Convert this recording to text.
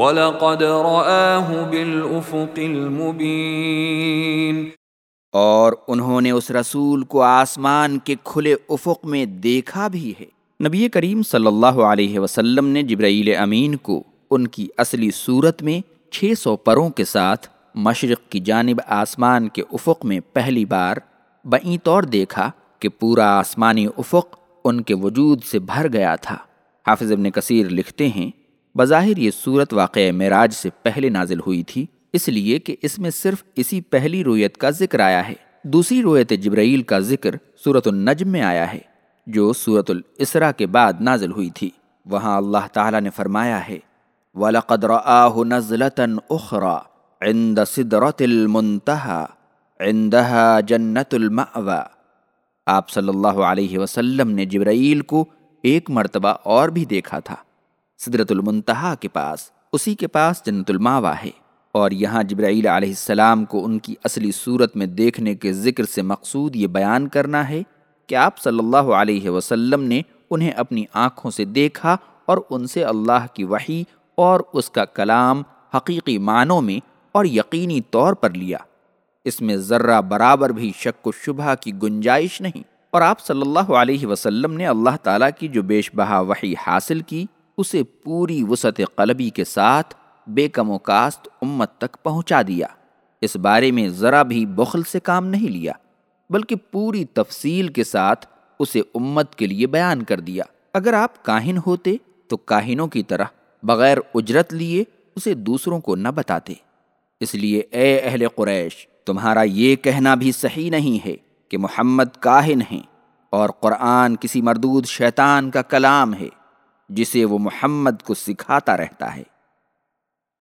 وَلَقَدْ رَآهُ بِالْأُفُقِ الْمُبِينِ اور انہوں نے اس رسول کو آسمان کے کھلے افق میں دیکھا بھی ہے۔ نبی کریم صلی اللہ علیہ وسلم نے جبرائیل امین کو ان کی اصلی صورت میں چھ سو پروں کے ساتھ مشرق کی جانب آسمان کے افق میں پہلی بار بئیں طور دیکھا کہ پورا آسمانی افق ان کے وجود سے بھر گیا تھا۔ حافظ ابن کثیر لکھتے ہیں بظاہر یہ صورت واقع معراج سے پہلے نازل ہوئی تھی، اس لیے کہ اس میں صرف اسی پہلی رویت کا ذکر آیا ہے۔ دوسری رویت جبرائیل کا ذکر صورت النجم میں آیا ہے، جو صورت الاسرا کے بعد نازل ہوئی تھی۔ وہاں اللہ تعالیٰ نے فرمایا ہے، وَلَقَدْ رَآهُ نَزْلَةً أُخْرَى عِنْدَ صِدْرَةِ الْمُنْتَهَى، عِنْدَهَا جَنَّةُ الْمَأْوَى۔ آپ صلی اللہ علیہ وسلم نے جبرائیل کو ایک مرتبہ اور بھی دیکھا تھا۔ صدرت المنتہا کے پاس، اسی کے پاس جنت الماوا ہے۔ اور یہاں جبرائیل علیہ السلام کو ان کی اصلی صورت میں دیکھنے کے ذکر سے مقصود یہ بیان کرنا ہے کہ آپ صلی اللہ علیہ وسلم نے انہیں اپنی آنکھوں سے دیکھا اور ان سے اللہ کی وحی اور اس کا کلام حقیقی معنوں میں اور یقینی طور پر لیا۔ اس میں ذرہ برابر بھی شک و شبہ کی گنجائش نہیں۔ اور آپ صلی اللہ علیہ وسلم نے اللہ تعالیٰ کی جو بیش بہا وحی حاصل کی اسے پوری وسعت قلبی کے ساتھ بے کم و کاست امت تک پہنچا دیا۔ اس بارے میں ذرا بھی بخل سے کام نہیں لیا، بلکہ پوری تفصیل کے ساتھ اسے امت کے لیے بیان کر دیا۔ اگر آپ کاہن ہوتے تو کاہنوں کی طرح بغیر اجرت لیے اسے دوسروں کو نہ بتاتے۔ اس لیے اے اہل قریش، تمہارا یہ کہنا بھی صحیح نہیں ہے کہ محمد کاہن ہیں اور قرآن کسی مردود شیطان کا کلام ہے۔ جسے وہ محمد کو سکھاتا رہتا ہے۔